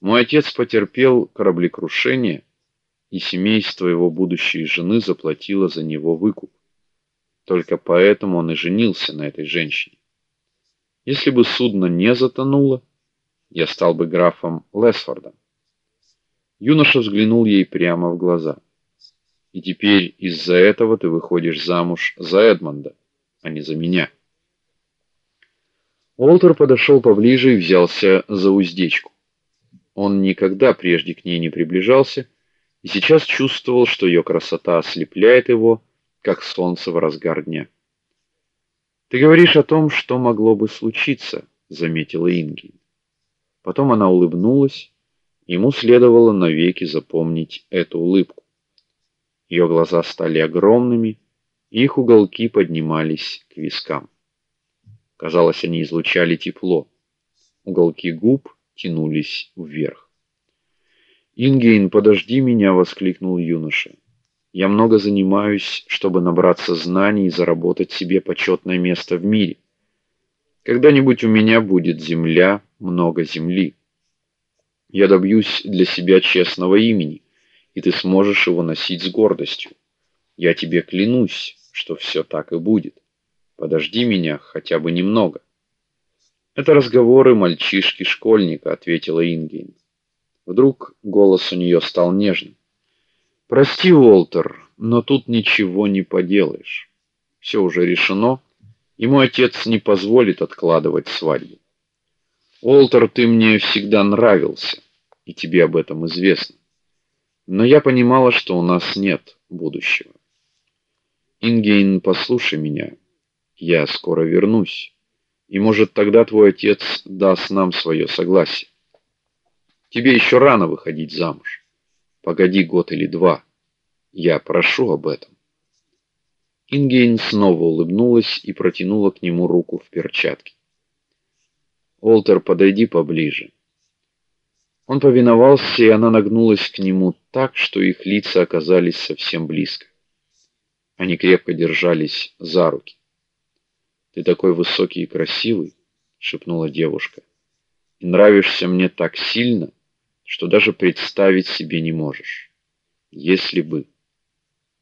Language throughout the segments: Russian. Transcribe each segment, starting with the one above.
Мой отец потерпел кораблекрушение, и семейство его будущей жены заплатило за него выкуп. Только поэтому он и женился на этой женщине. Если бы судно не затонуло, я стал бы графом Лесфордом. Юноша взглянул ей прямо в глаза. И теперь из-за этого ты выходишь замуж за Эдмонда, а не за меня. Уолтер подошел поближе и взялся за уздечку. Он никогда прежде к ней не приближался и сейчас чувствовал, что ее красота ослепляет его, как солнце в разгар дня. Ты говоришь о том, что могло бы случиться, заметила Инги. Потом она улыбнулась. Ему следовало навеки запомнить эту улыбку. Ее глаза стали огромными, их уголки поднимались к вискам. Казалось, они излучали тепло. Уголки губ тянулись вверх. "Ингейн, подожди меня", воскликнул юноша. "Я много занимаюсь, чтобы набраться знаний и заработать себе почетное место в мире. Когда-нибудь у меня будет земля, много земли. Я добьюсь для себя честного имени и ты сможешь его носить с гордостью. Я тебе клянусь, что все так и будет. Подожди меня хотя бы немного. Это разговоры мальчишки-школьника, ответила Ингейн. Вдруг голос у нее стал нежным. Прости, Уолтер, но тут ничего не поделаешь. Все уже решено, и мой отец не позволит откладывать свадьбу. Уолтер, ты мне всегда нравился, и тебе об этом известно. Но я понимала, что у нас нет будущего. Ингейн, послушай меня. Я скоро вернусь, и может тогда твой отец даст нам свое согласие. Тебе еще рано выходить замуж. Погоди год или два. Я прошу об этом. Ингейн снова улыбнулась и протянула к нему руку в перчатке. Олтер, подойди поближе. Он повиновался, и она нагнулась к нему так, что их лица оказались совсем близко. Они крепко держались за руки. Ты такой высокий и красивый, шепнула девушка. И нравишься мне так сильно, что даже представить себе не можешь. Если бы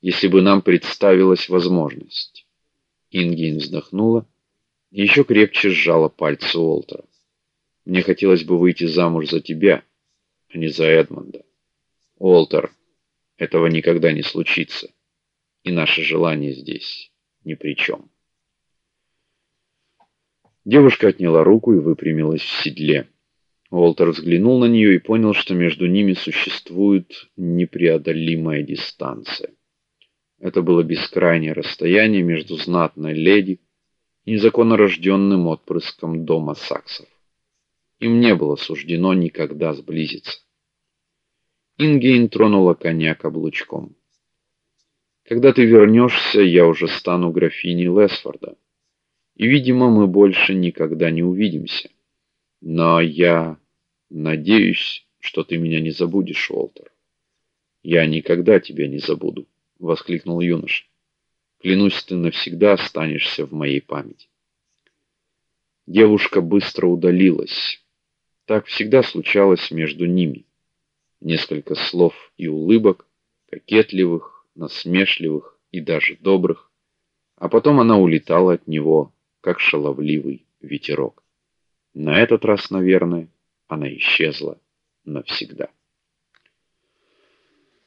если бы нам представилась возможность. Ингин вздохнула и еще крепче сжала пальцы Уолтера. Мне хотелось бы выйти замуж за тебя а не за Эдмонда. Уолтер, этого никогда не случится, и наше желание здесь ни при чем. Девушка отняла руку и выпрямилась в седле. Уолтер взглянул на нее и понял, что между ними существует непреодолимая дистанция. Это было бескрайнее расстояние между знатной леди и незаконно рожденным отпрыском дома саксов. Им не было суждено никогда сблизиться. Ингейн тронула коня каблучком. Когда ты вернешься, я уже стану графиней Лесфорда. И, видимо, мы больше никогда не увидимся. Но я надеюсь, что ты меня не забудешь, Уолтер. Я никогда тебя не забуду, воскликнул юноша. Клянусь, ты навсегда останешься в моей памяти. Девушка быстро удалилась. Так всегда случалось между ними несколько слов и улыбок, кокетливых, насмешливых и даже добрых, а потом она улетала от него, как шаловливый ветерок. На этот раз, наверное, она исчезла навсегда.